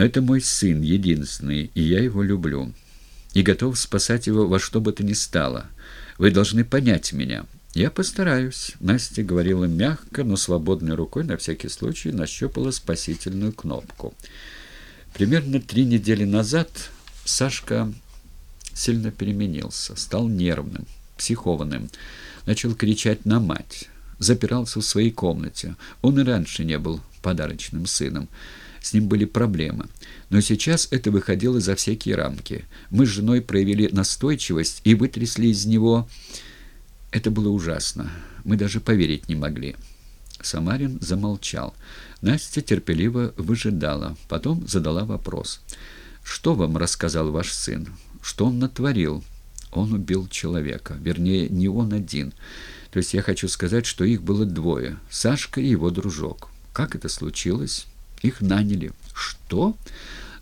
Но это мой сын, единственный, и я его люблю. И готов спасать его во что бы то ни стало. Вы должны понять меня». «Я постараюсь», — Настя говорила мягко, но свободной рукой на всякий случай нащупала спасительную кнопку. Примерно три недели назад Сашка сильно переменился, стал нервным, психованным, начал кричать на мать, запирался в своей комнате. Он и раньше не был подарочным сыном. С ним были проблемы. Но сейчас это выходило за всякие рамки. Мы с женой проявили настойчивость и вытрясли из него... Это было ужасно. Мы даже поверить не могли. Самарин замолчал. Настя терпеливо выжидала, потом задала вопрос. «Что вам рассказал ваш сын? Что он натворил?» «Он убил человека. Вернее, не он один. То есть я хочу сказать, что их было двое. Сашка и его дружок. Как это случилось?» «Их наняли». «Что?»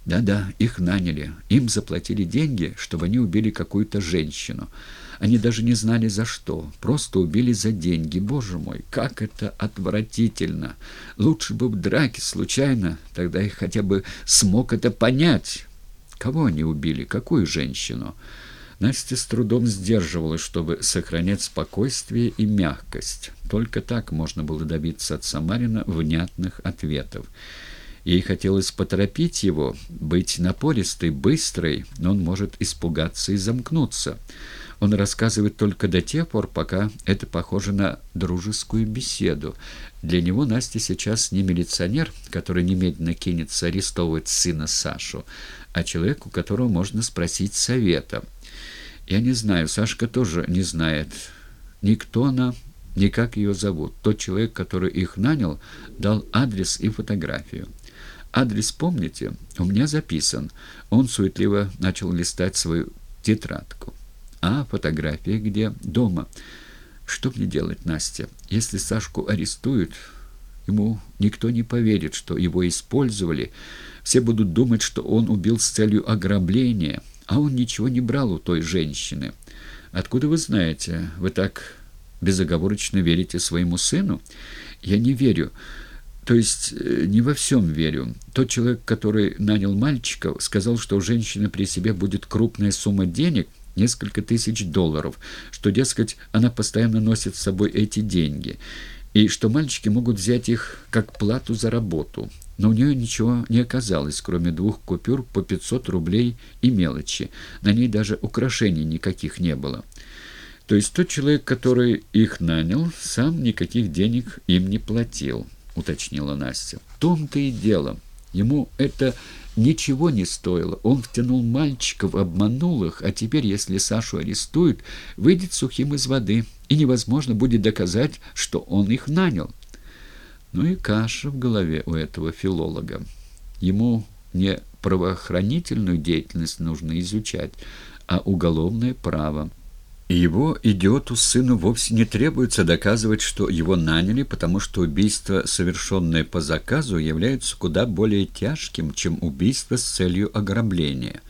Да-да, их наняли. Им заплатили деньги, чтобы они убили какую-то женщину. Они даже не знали за что. Просто убили за деньги. Боже мой, как это отвратительно. Лучше бы в драке случайно, тогда я хотя бы смог это понять. Кого они убили? Какую женщину? Настя с трудом сдерживалась, чтобы сохранять спокойствие и мягкость. Только так можно было добиться от Самарина внятных ответов. Ей хотелось поторопить его, быть напористой, быстрой, но он может испугаться и замкнуться. Он рассказывает только до тех пор, пока это похоже на дружескую беседу. Для него Настя сейчас не милиционер, который немедленно кинется арестовывать сына Сашу, а человек, у которого можно спросить совета. Я не знаю, Сашка тоже не знает. Никто она, ни как ее зовут. Тот человек, который их нанял, дал адрес и фотографию. Адрес помните? У меня записан. Он суетливо начал листать свою тетрадку. А фотография где? Дома. Что мне делать, Настя? Если Сашку арестуют, ему никто не поверит, что его использовали. Все будут думать, что он убил с целью ограбления, а он ничего не брал у той женщины. Откуда вы знаете? Вы так безоговорочно верите своему сыну? Я не верю. То есть э, не во всем верю. Тот человек, который нанял мальчика, сказал, что у женщины при себе будет крупная сумма денег, несколько тысяч долларов, что, дескать, она постоянно носит с собой эти деньги, и что мальчики могут взять их как плату за работу. Но у нее ничего не оказалось, кроме двух купюр по 500 рублей и мелочи. На ней даже украшений никаких не было. То есть тот человек, который их нанял, сам никаких денег им не платил уточнила Настя. «В том-то и дело. Ему это ничего не стоило. Он втянул мальчиков, обманул их, а теперь, если Сашу арестуют, выйдет сухим из воды, и невозможно будет доказать, что он их нанял». Ну и каша в голове у этого филолога. Ему не правоохранительную деятельность нужно изучать, а уголовное право. Его идиоту сыну вовсе не требуется доказывать, что его наняли, потому что убийство, совершенное по заказу, является куда более тяжким, чем убийство с целью ограбления.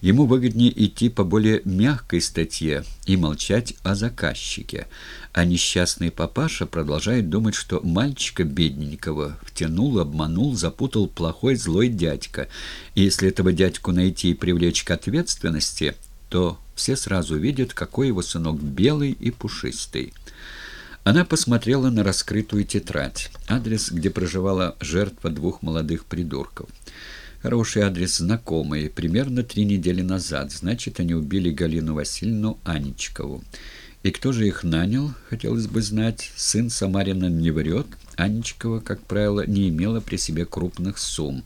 Ему выгоднее идти по более мягкой статье и молчать о заказчике. А несчастный папаша продолжает думать, что мальчика бедненького втянул, обманул, запутал плохой злой дядька. И если этого дядьку найти и привлечь к ответственности, то все сразу видят, какой его сынок белый и пушистый. Она посмотрела на раскрытую тетрадь, адрес, где проживала жертва двух молодых придурков. Хороший адрес знакомый, примерно три недели назад. Значит, они убили Галину Васильевну Анечкову. И кто же их нанял, хотелось бы знать. Сын Самарина не врет. Анечкова, как правило, не имела при себе крупных сумм.